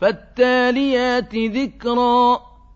فَالتَّالِيَاتِ ذِكْرًا